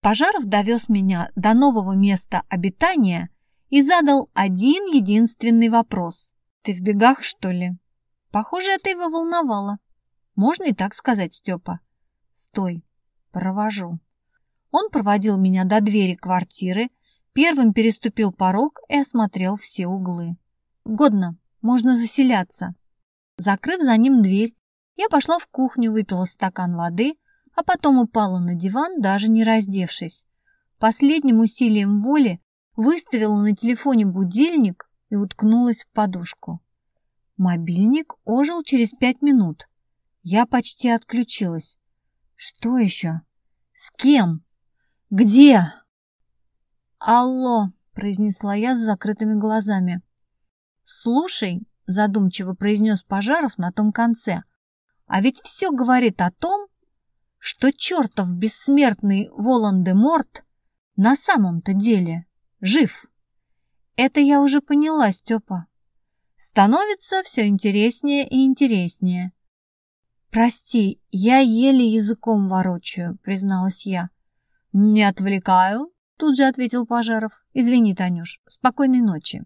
Пожаров довез меня до нового места обитания и задал один единственный вопрос. «Ты в бегах, что ли?» Похоже, это его волновало. Можно и так сказать, Степа. «Стой, провожу». Он проводил меня до двери квартиры, первым переступил порог и осмотрел все углы. «Годно, можно заселяться». Закрыв за ним дверь, я пошла в кухню, выпила стакан воды, а потом упала на диван, даже не раздевшись. Последним усилием воли выставила на телефоне будильник и уткнулась в подушку. Мобильник ожил через пять минут. Я почти отключилась. Что еще? С кем? Где? Алло, произнесла я с закрытыми глазами. Слушай, задумчиво произнес Пожаров на том конце. А ведь все говорит о том, что чертов бессмертный Волан-де-Морт на самом-то деле жив. Это я уже поняла, Степа. Становится все интереснее и интереснее. «Прости, я еле языком ворочаю», — призналась я. «Не отвлекаю», — тут же ответил Пожаров. «Извини, Танюш, спокойной ночи».